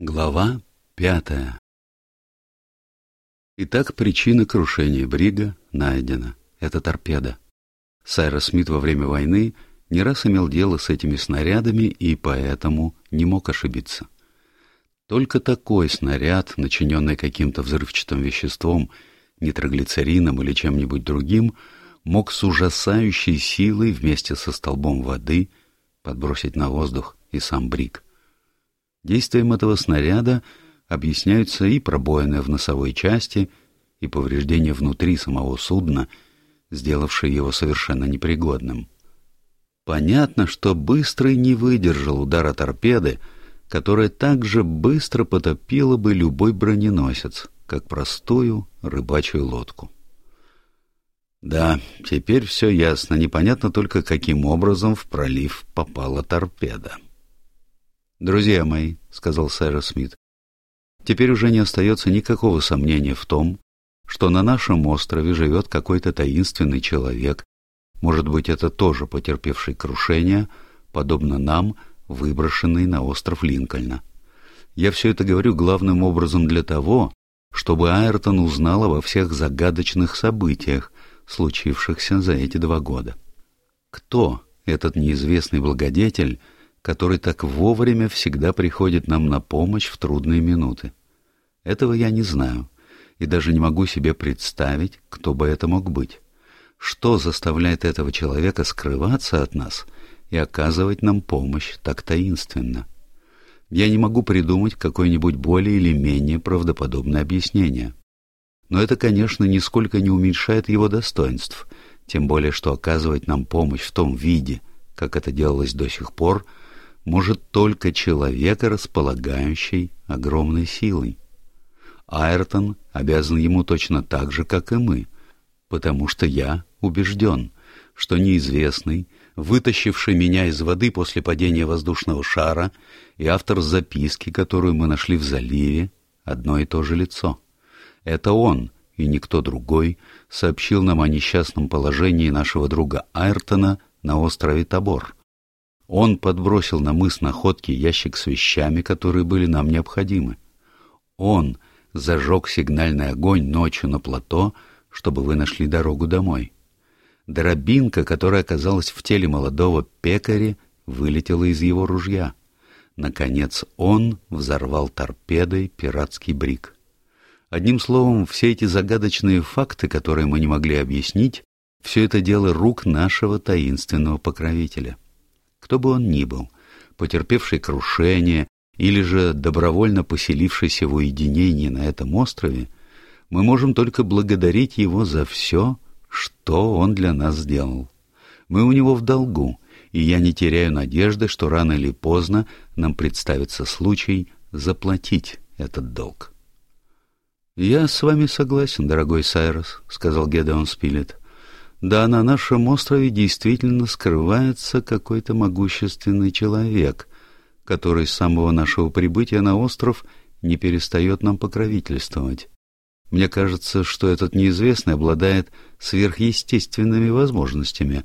Глава пятая Итак, причина крушения Брига найдена. Это торпеда. Сайрос Смит во время войны не раз имел дело с этими снарядами и поэтому не мог ошибиться. Только такой снаряд, начиненный каким-то взрывчатым веществом, нитроглицерином или чем-нибудь другим, мог с ужасающей силой вместе со столбом воды подбросить на воздух и сам Бриг. Действием этого снаряда объясняются и пробоины в носовой части, и повреждения внутри самого судна, сделавшие его совершенно непригодным. Понятно, что Быстрый не выдержал удара торпеды, которая так же быстро потопила бы любой броненосец, как простую рыбачью лодку. Да, теперь все ясно, непонятно только, каким образом в пролив попала торпеда. «Друзья мои», — сказал Сайрос Смит, — «теперь уже не остается никакого сомнения в том, что на нашем острове живет какой-то таинственный человек, может быть, это тоже потерпевший крушение, подобно нам, выброшенный на остров Линкольна. Я все это говорю главным образом для того, чтобы Айртон узнал обо всех загадочных событиях, случившихся за эти два года. Кто этот неизвестный благодетель, который так вовремя всегда приходит нам на помощь в трудные минуты. Этого я не знаю и даже не могу себе представить, кто бы это мог быть. Что заставляет этого человека скрываться от нас и оказывать нам помощь так таинственно? Я не могу придумать какое-нибудь более или менее правдоподобное объяснение. Но это, конечно, нисколько не уменьшает его достоинств, тем более что оказывать нам помощь в том виде, как это делалось до сих пор – может только человека, располагающий огромной силой. Айртон обязан ему точно так же, как и мы, потому что я убежден, что неизвестный, вытащивший меня из воды после падения воздушного шара, и автор записки, которую мы нашли в заливе, одно и то же лицо. Это он, и никто другой, сообщил нам о несчастном положении нашего друга Айртона на острове Табор. Он подбросил на мыс находки ящик с вещами, которые были нам необходимы. Он зажег сигнальный огонь ночью на плато, чтобы вы нашли дорогу домой. Дробинка, которая оказалась в теле молодого пекаря, вылетела из его ружья. Наконец он взорвал торпедой пиратский брик. Одним словом, все эти загадочные факты, которые мы не могли объяснить, все это дело рук нашего таинственного покровителя кто бы он ни был, потерпевший крушение или же добровольно поселившийся в уединении на этом острове, мы можем только благодарить его за все, что он для нас сделал. Мы у него в долгу, и я не теряю надежды, что рано или поздно нам представится случай заплатить этот долг. «Я с вами согласен, дорогой Сайрос», — сказал Гедеон Спилет. Да, на нашем острове действительно скрывается какой-то могущественный человек, который с самого нашего прибытия на остров не перестает нам покровительствовать. Мне кажется, что этот неизвестный обладает сверхъестественными возможностями,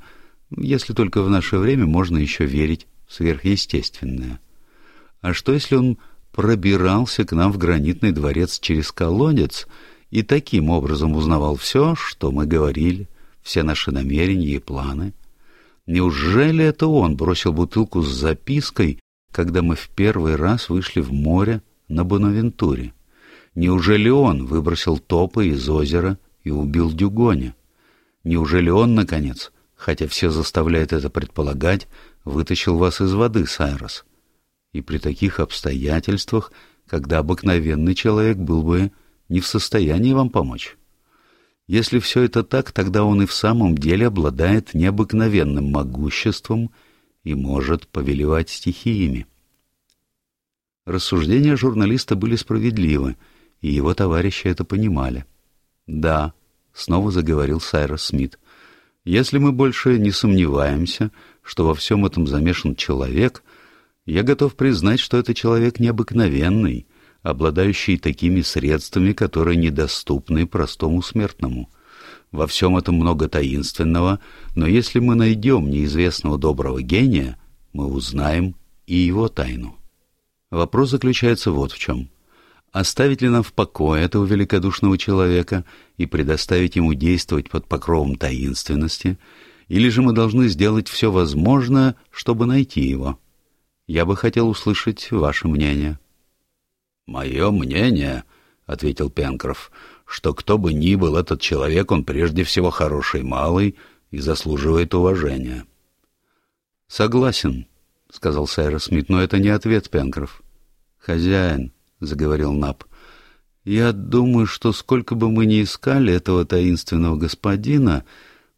если только в наше время можно еще верить в сверхъестественное. А что, если он пробирался к нам в гранитный дворец через колодец и таким образом узнавал все, что мы говорили? Все наши намерения и планы. Неужели это он бросил бутылку с запиской, когда мы в первый раз вышли в море на Бонавентуре? Неужели он выбросил топы из озера и убил Дюгоня? Неужели он, наконец, хотя все заставляет это предполагать, вытащил вас из воды, Сайрос? И при таких обстоятельствах, когда обыкновенный человек был бы не в состоянии вам помочь? Если все это так, тогда он и в самом деле обладает необыкновенным могуществом и может повелевать стихиями. Рассуждения журналиста были справедливы, и его товарищи это понимали. «Да», — снова заговорил Сайрос Смит, — «если мы больше не сомневаемся, что во всем этом замешан человек, я готов признать, что это человек необыкновенный, обладающий такими средствами, которые недоступны простому смертному. Во всем этом много таинственного, но если мы найдем неизвестного доброго гения, мы узнаем и его тайну. Вопрос заключается вот в чем. Оставить ли нам в покое этого великодушного человека и предоставить ему действовать под покровом таинственности, или же мы должны сделать все возможное, чтобы найти его? Я бы хотел услышать ваше мнение. — Мое мнение, — ответил Пенкроф, — что кто бы ни был этот человек, он прежде всего хороший малый и заслуживает уважения. — Согласен, — сказал Сайрос Смит, — но это не ответ, Пенкроф. — Хозяин, — заговорил Наб, — я думаю, что сколько бы мы ни искали этого таинственного господина,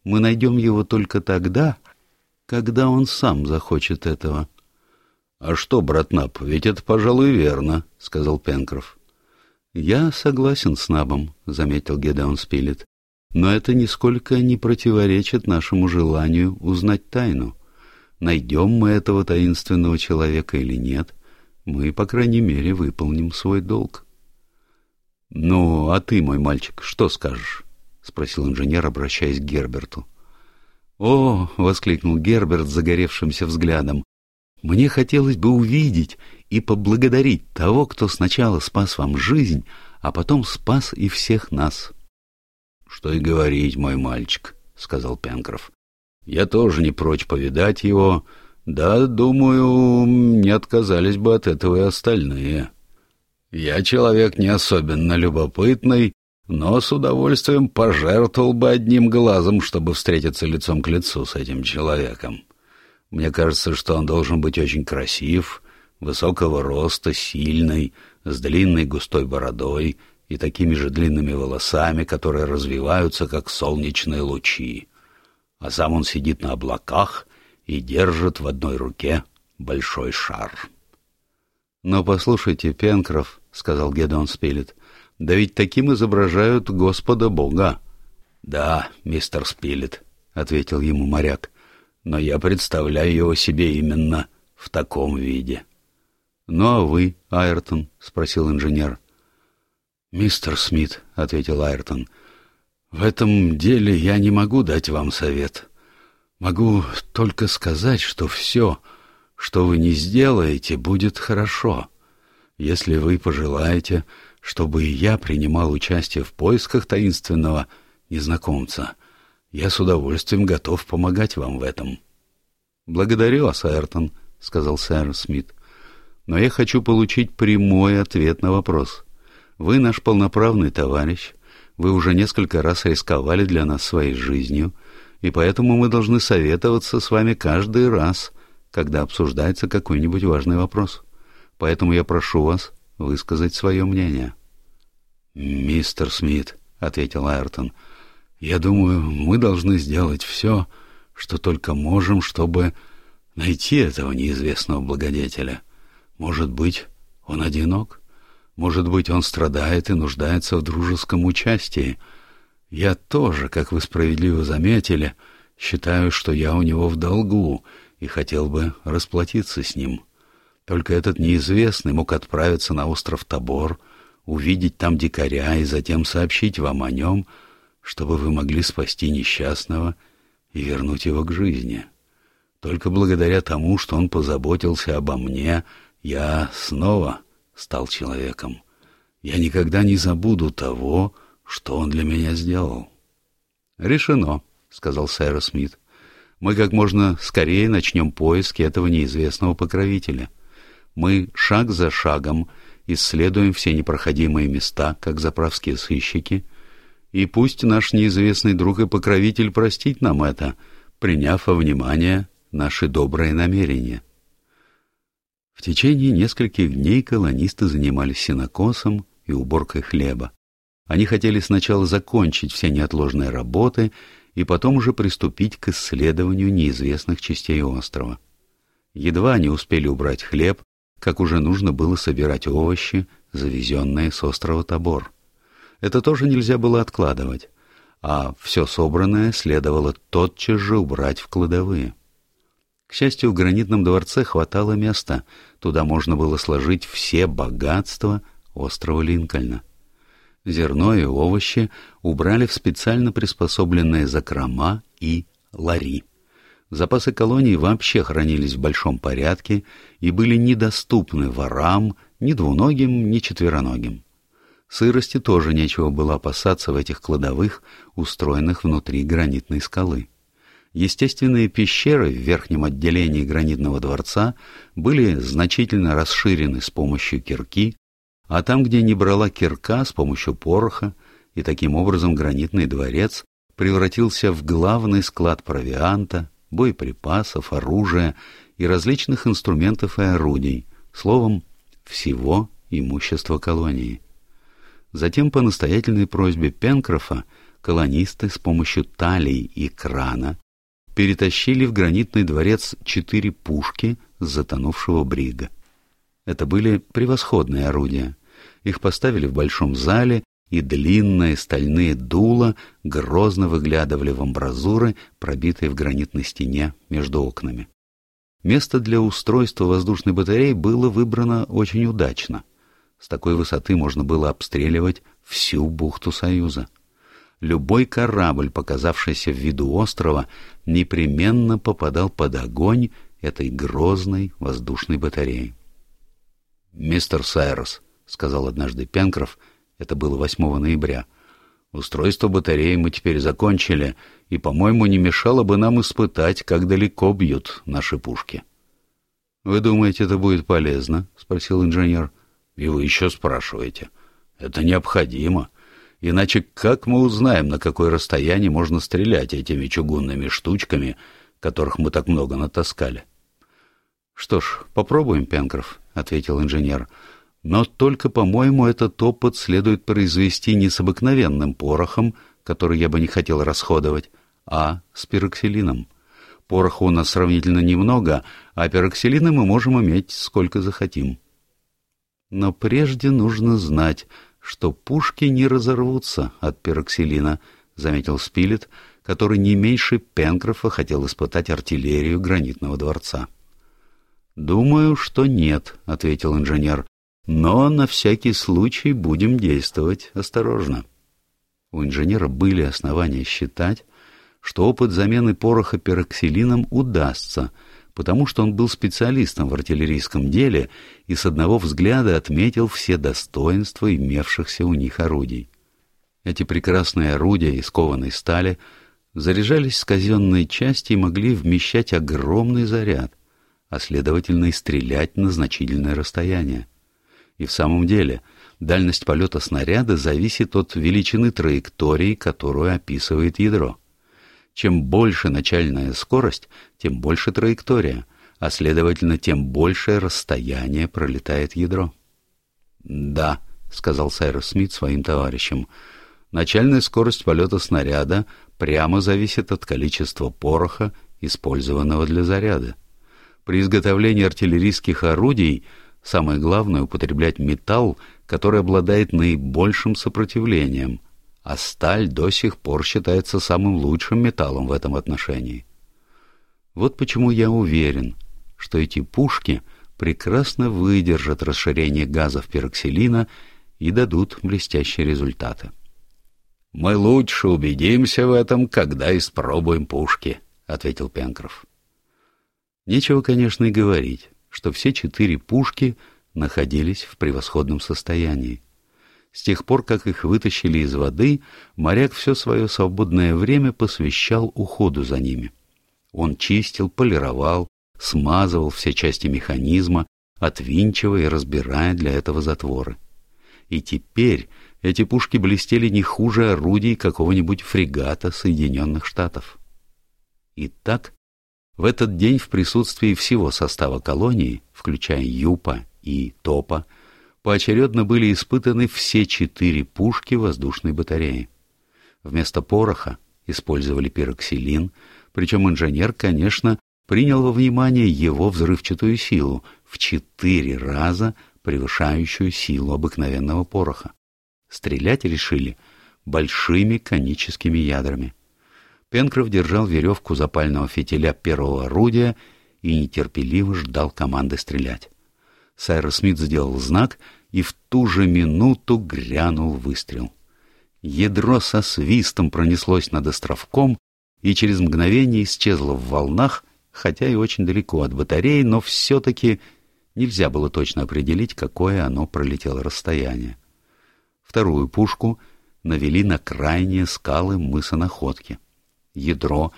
мы найдем его только тогда, когда он сам захочет этого. — А что, брат Наб, ведь это, пожалуй, верно, — сказал Пенкроф. — Я согласен с Набом, — заметил Гедеон Спилет, — но это нисколько не противоречит нашему желанию узнать тайну. Найдем мы этого таинственного человека или нет, мы, по крайней мере, выполним свой долг. — Ну, а ты, мой мальчик, что скажешь? — спросил инженер, обращаясь к Герберту. — О! — воскликнул Герберт загоревшимся взглядом. — Мне хотелось бы увидеть и поблагодарить того, кто сначала спас вам жизнь, а потом спас и всех нас. — Что и говорить, мой мальчик, — сказал Пенкроф. — Я тоже не прочь повидать его, — да, думаю, не отказались бы от этого и остальные. Я человек не особенно любопытный, но с удовольствием пожертвовал бы одним глазом, чтобы встретиться лицом к лицу с этим человеком. Мне кажется, что он должен быть очень красив, высокого роста, сильный, с длинной густой бородой и такими же длинными волосами, которые развиваются, как солнечные лучи. А сам он сидит на облаках и держит в одной руке большой шар. — Но послушайте, Пенкроф, — сказал Гедеон Спилет, — да ведь таким изображают Господа Бога. — Да, мистер Спилет, — ответил ему моряк, — но я представляю его себе именно в таком виде. — Ну а вы, Айртон? — спросил инженер. — Мистер Смит, — ответил Айртон, — в этом деле я не могу дать вам совет. Могу только сказать, что все, что вы не сделаете, будет хорошо. Если вы пожелаете, чтобы и я принимал участие в поисках таинственного незнакомца, я с удовольствием готов помогать вам в этом. — Благодарю вас, Эртон, — сказал сэр Смит. — Но я хочу получить прямой ответ на вопрос. Вы наш полноправный товарищ, вы уже несколько раз рисковали для нас своей жизнью — и поэтому мы должны советоваться с вами каждый раз, когда обсуждается какой-нибудь важный вопрос. Поэтому я прошу вас высказать свое мнение. — Мистер Смит, — ответил Айртон, — я думаю, мы должны сделать все, что только можем, чтобы найти этого неизвестного благодетеля. Может быть, он одинок? Может быть, он страдает и нуждается в дружеском участии — я тоже, как вы справедливо заметили, считаю, что я у него в долгу и хотел бы расплатиться с ним. Только этот неизвестный мог отправиться на остров Тобор, увидеть там дикаря и затем сообщить вам о нем, чтобы вы могли спасти несчастного и вернуть его к жизни. Только благодаря тому, что он позаботился обо мне, я снова стал человеком. Я никогда не забуду того, что он для меня сделал? — Решено, — сказал Сайра Смит. — Мы как можно скорее начнем поиски этого неизвестного покровителя. Мы шаг за шагом исследуем все непроходимые места, как заправские сыщики, и пусть наш неизвестный друг и покровитель простит нам это, приняв во внимание наши добрые намерения. В течение нескольких дней колонисты занимались сенокосом и уборкой хлеба. Они хотели сначала закончить все неотложные работы и потом уже приступить к исследованию неизвестных частей острова. Едва они успели убрать хлеб, как уже нужно было собирать овощи, завезенные с острова Тобор. Это тоже нельзя было откладывать, а все собранное следовало тотчас же убрать в кладовые. К счастью, в гранитном дворце хватало места, туда можно было сложить все богатства острова Линкольна. Зерно и овощи убрали в специально приспособленные закрома и лари. Запасы колонии вообще хранились в большом порядке и были недоступны ворам, ни двуногим, ни четвероногим. Сырости тоже нечего было опасаться в этих кладовых, устроенных внутри гранитной скалы. Естественные пещеры в верхнем отделении гранитного дворца были значительно расширены с помощью кирки, а там, где не брала кирка, с помощью пороха, и таким образом гранитный дворец превратился в главный склад провианта, боеприпасов, оружия и различных инструментов и орудий, словом, всего имущества колонии. Затем, по настоятельной просьбе Пенкрофа, колонисты с помощью талий и крана перетащили в гранитный дворец четыре пушки с затонувшего брига. Это были превосходные орудия. Их поставили в большом зале, и длинные стальные дула грозно выглядывали в амбразуры, пробитые в гранитной стене между окнами. Место для устройства воздушной батареи было выбрано очень удачно. С такой высоты можно было обстреливать всю бухту Союза. Любой корабль, показавшийся в виду острова, непременно попадал под огонь этой грозной воздушной батареи. «Мистер Сайрос», — сказал однажды Пенкроф, это было 8 ноября, — «устройство батареи мы теперь закончили, и, по-моему, не мешало бы нам испытать, как далеко бьют наши пушки». «Вы думаете, это будет полезно?» — спросил инженер. И вы еще спрашиваете. Это необходимо. Иначе как мы узнаем, на какое расстояние можно стрелять этими чугунными штучками, которых мы так много натаскали? — Что ж, попробуем, Пенкроф, — ответил инженер. — Но только, по-моему, этот опыт следует произвести не с обыкновенным порохом, который я бы не хотел расходовать, а с пироксилином. Пороха у нас сравнительно немного, а пироксилина мы можем иметь сколько захотим. — но прежде нужно знать, что пушки не разорвутся от пероксилина, — заметил Спилет, который не меньше Пенкрофа хотел испытать артиллерию гранитного дворца. — Думаю, что нет, — ответил инженер, — но на всякий случай будем действовать осторожно. У инженера были основания считать, что опыт замены пороха пероксилином удастся — потому что он был специалистом в артиллерийском деле и с одного взгляда отметил все достоинства имевшихся у них орудий. Эти прекрасные орудия из кованой стали заряжались с казенной части и могли вмещать огромный заряд, а следовательно и стрелять на значительное расстояние. И в самом деле дальность полета снаряда зависит от величины траектории, которую описывает ядро. Чем больше начальная скорость, тем больше траектория, а следовательно, тем большее расстояние пролетает ядро. «Да», — сказал Сайрос Смит своим товарищам, — «начальная скорость полета снаряда прямо зависит от количества пороха, использованного для заряда. При изготовлении артиллерийских орудий самое главное — употреблять металл, который обладает наибольшим сопротивлением — а сталь до сих пор считается самым лучшим металлом в этом отношении. Вот почему я уверен, что эти пушки прекрасно выдержат расширение газов пероксилина и дадут блестящие результаты. «Мы лучше убедимся в этом, когда испробуем пушки», — ответил Пенкроф. Нечего, конечно, и говорить, что все четыре пушки находились в превосходном состоянии. С тех пор, как их вытащили из воды, моряк все свое свободное время посвящал уходу за ними. Он чистил, полировал, смазывал все части механизма, отвинчивая и разбирая для этого затворы. И теперь эти пушки блестели не хуже орудий какого-нибудь фрегата Соединенных Штатов. Итак, в этот день в присутствии всего состава колонии, включая Юпа и Топа, поочередно были испытаны все четыре пушки воздушной батареи. Вместо пороха использовали пироксилин, причем инженер, конечно, принял во внимание его взрывчатую силу в четыре раза превышающую силу обыкновенного пороха. Стрелять решили большими коническими ядрами. Пенкроф держал веревку запального фитиля первого орудия и нетерпеливо ждал команды стрелять. Сайрос Смит сделал знак — и в ту же минуту грянул выстрел. Ядро со свистом пронеслось над островком и через мгновение исчезла в волнах, хотя и очень далеко от батареи, но все-таки нельзя было точно определить, какое оно пролетело расстояние. Вторую пушку навели на крайние скалы мыса Находки. Ядро,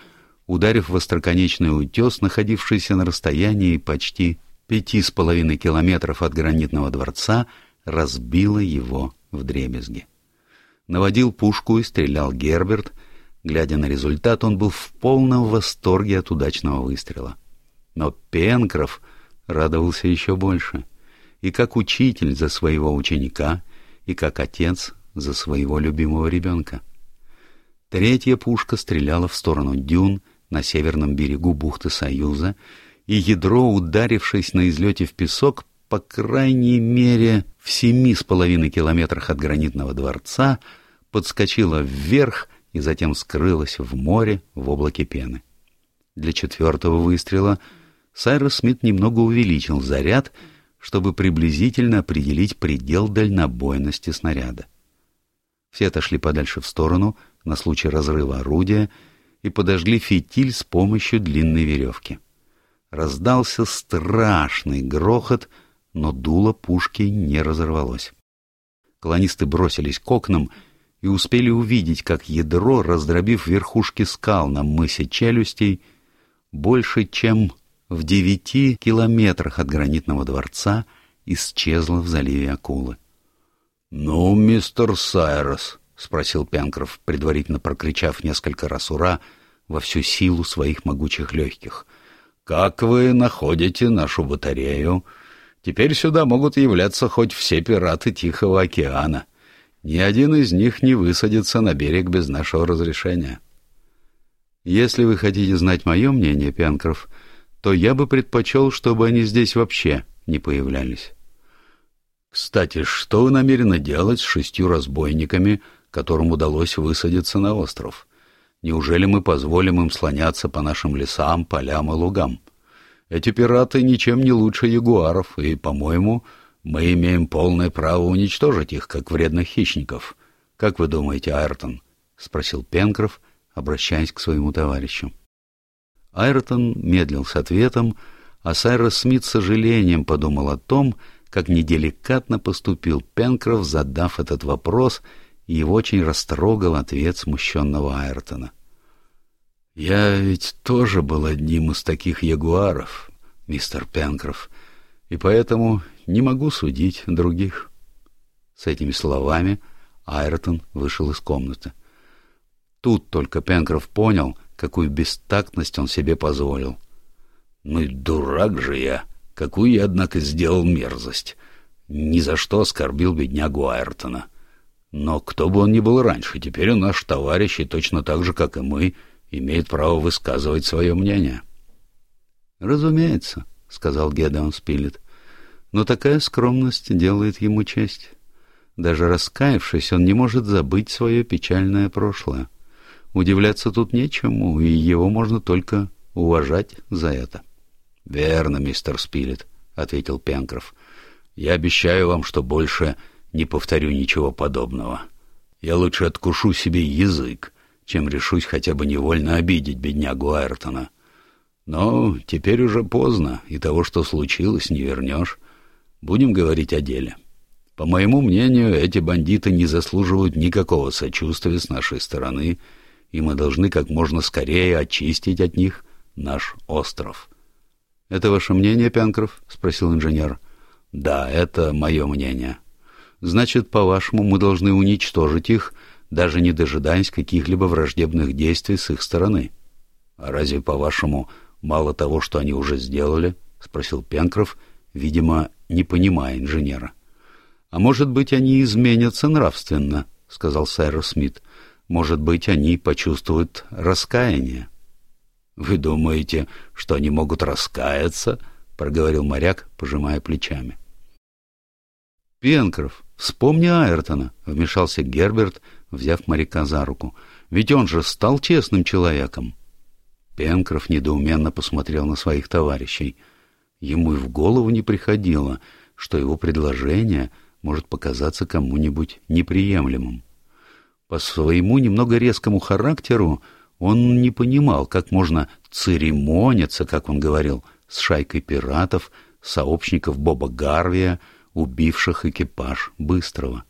ударив в остроконечный утес, находившийся на расстоянии почти пяти с половиной километров от гранитного дворца, разбило его в дребезги. Наводил пушку и стрелял Герберт. Глядя на результат, он был в полном восторге от удачного выстрела. Но Пенкроф радовался еще больше. И как учитель за своего ученика, и как отец за своего любимого ребенка. Третья пушка стреляла в сторону дюн на северном берегу бухты Союза, и ядро, ударившись на излете в песок, по крайней мере в семи с половиной километрах от гранитного дворца, подскочило вверх и затем скрылось в море в облаке пены. Для четвертого выстрела Сайрос Смит немного увеличил заряд, чтобы приблизительно определить предел дальнобойности снаряда. Все отошли подальше в сторону на случай разрыва орудия и подожгли фитиль с помощью длинной веревки. Раздался страшный грохот, но дуло пушки не разорвалось. Колонисты бросились к окнам и успели увидеть, как ядро, раздробив верхушки скал на мысе челюстей, больше чем в девяти километрах от гранитного дворца исчезло в заливе акулы. — Ну, мистер Сайрос, — спросил Пенкроф, предварительно прокричав несколько раз «Ура!» во всю силу своих могучих легких — как вы находите нашу батарею? Теперь сюда могут являться хоть все пираты Тихого океана. Ни один из них не высадится на берег без нашего разрешения. Если вы хотите знать мое мнение, Пенкроф, то я бы предпочел, чтобы они здесь вообще не появлялись. Кстати, что вы намерены делать с шестью разбойниками, которым удалось высадиться на остров? Неужели мы позволим им слоняться по нашим лесам, полям и лугам? Эти пираты ничем не лучше ягуаров, и, по-моему, мы имеем полное право уничтожить их, как вредных хищников. Как вы думаете, Айртон? — спросил Пенкроф, обращаясь к своему товарищу. Айртон медлил с ответом, а Сайрос Смит с сожалением подумал о том, как неделикатно поступил Пенкроф, задав этот вопрос — его очень растрогал ответ смущенного Айртона. «Я ведь тоже был одним из таких ягуаров, мистер Пенкроф, и поэтому не могу судить других». С этими словами Айртон вышел из комнаты. Тут только Пенкроф понял, какую бестактность он себе позволил. «Ну и дурак же я! Какую я, однако, сделал мерзость! Ни за что оскорбил беднягу Айртона!» Но кто бы он ни был раньше, теперь он наш товарищ и точно так же, как и мы, имеет право высказывать свое мнение. — Разумеется, — сказал Гедеон Спилет, — но такая скромность делает ему честь. Даже раскаявшись, он не может забыть свое печальное прошлое. Удивляться тут нечему, и его можно только уважать за это. — Верно, мистер Спилет, — ответил Пенкроф. — Я обещаю вам, что больше не повторю ничего подобного. Я лучше откушу себе язык, чем решусь хотя бы невольно обидеть беднягу Айртона. Но теперь уже поздно, и того, что случилось, не вернешь. Будем говорить о деле. По моему мнению, эти бандиты не заслуживают никакого сочувствия с нашей стороны, и мы должны как можно скорее очистить от них наш остров. — Это ваше мнение, Пянкров? — спросил инженер. — Да, это мое мнение. — Значит, по-вашему, мы должны уничтожить их, даже не дожидаясь каких-либо враждебных действий с их стороны. — А разве, по-вашему, мало того, что они уже сделали? — спросил Пенкроф, видимо, не понимая инженера. — А может быть, они изменятся нравственно, — сказал Сайрос Смит. — Может быть, они почувствуют раскаяние. — Вы думаете, что они могут раскаяться? — проговорил моряк, пожимая плечами. — Пенкроф, «Вспомни Айртона», — вмешался Герберт, взяв моряка за руку. «Ведь он же стал честным человеком». Пенкроф недоуменно посмотрел на своих товарищей. Ему и в голову не приходило, что его предложение может показаться кому-нибудь неприемлемым. По своему немного резкому характеру Он не понимал, как можно церемониться, как он говорил, с шайкой пиратов, сообщников Боба Гарвия, убивших экипаж Быстрого.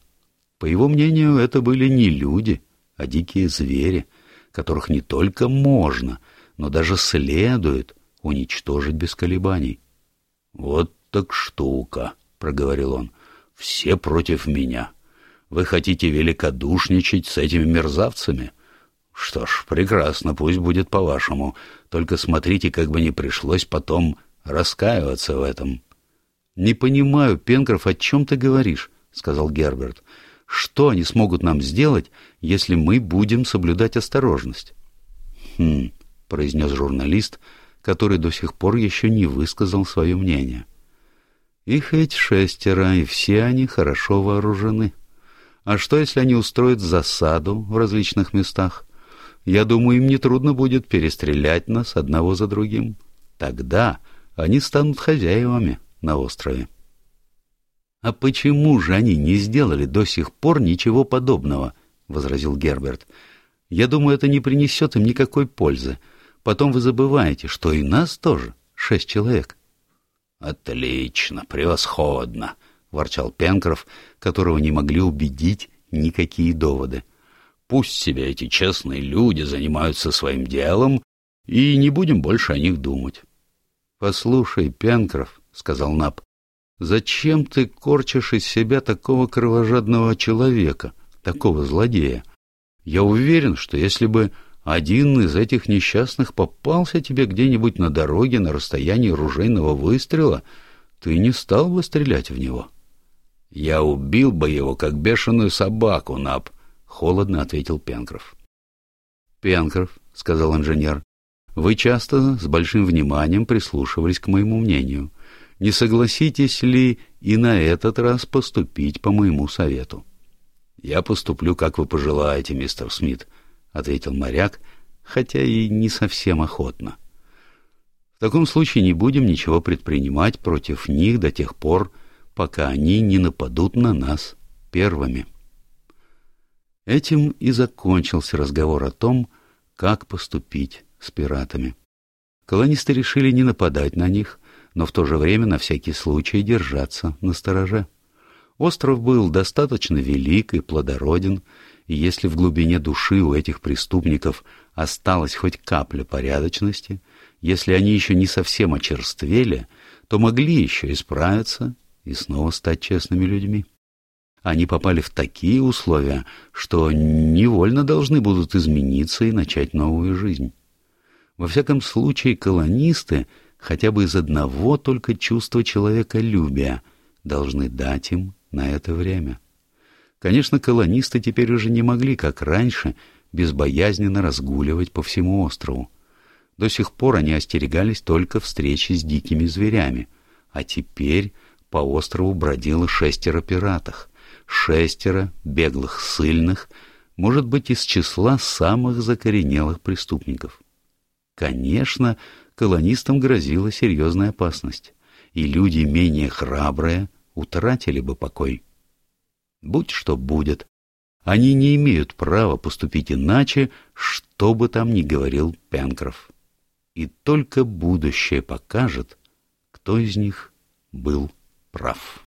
По его мнению, это были не люди, а дикие звери, которых не только можно, но даже следует уничтожить без колебаний. — Вот так штука, — проговорил он, — все против меня. Вы хотите великодушничать с этими мерзавцами? Что ж, прекрасно, пусть будет по-вашему, только смотрите, как бы не пришлось потом раскаиваться в этом. — Не понимаю, Пенкроф, о чем ты говоришь, — сказал Герберт. — что они смогут нам сделать, если мы будем соблюдать осторожность? «Хм», — произнес журналист, который до сих пор еще не высказал свое мнение. «Их ведь шестеро, и все они хорошо вооружены. А что, если они устроят засаду в различных местах? Я думаю, им нетрудно будет перестрелять нас одного за другим. Тогда они станут хозяевами на острове». «А почему же они не сделали до сих пор ничего подобного?» — возразил Герберт. «Я думаю, это не принесет им никакой пользы. Потом вы забываете, что и нас тоже шесть человек». «Отлично, превосходно!» — ворчал Пенкроф, которого не могли убедить никакие доводы. «Пусть себе эти честные люди занимаются своим делом, и не будем больше о них думать». «Послушай, Пенкроф», — сказал Наб, Зачем ты корчишь из себя такого кровожадного человека, такого злодея? Я уверен, что если бы один из этих несчастных попался тебе где-нибудь на дороге на расстоянии ружейного выстрела, ты не стал бы стрелять в него. — Я убил бы его, как бешеную собаку, Наб, — холодно ответил Пенкроф. — Пенкроф, — сказал инженер, — вы часто с большим вниманием прислушивались к моему мнению не согласитесь ли и на этот раз поступить по моему совету? — Я поступлю, как вы пожелаете, мистер Смит, — ответил моряк, хотя и не совсем охотно. В таком случае не будем ничего предпринимать против них до тех пор, пока они не нападут на нас первыми. Этим и закончился разговор о том, как поступить с пиратами. Колонисты решили не нападать на них, но в то же время на всякий случай держаться на стороже. Остров был достаточно велик и плодороден, и если в глубине души у этих преступников осталась хоть капля порядочности, если они еще не совсем очерствели, то могли еще исправиться и снова стать честными людьми. Они попали в такие условия, что невольно должны будут измениться и начать новую жизнь. Во всяком случае, колонисты — хотя бы из одного только чувства человеколюбия должны дать им на это время. Конечно, колонисты теперь уже не могли, как раньше, безбоязненно разгуливать по всему острову. До сих пор они остерегались только встречи с дикими зверями, а теперь по острову бродило шестеро пиратов, шестеро беглых сыльных, может быть, из числа самых закоренелых преступников. Конечно, колонистам грозила серьезная опасность, и люди менее храбрые утратили бы покой. Будь что будет, они не имеют права поступить иначе, что бы там ни говорил Пенкроф. И только будущее покажет, кто из них был прав.